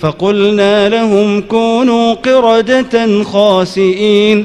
فقلنا لهم كونوا قردة خاسئين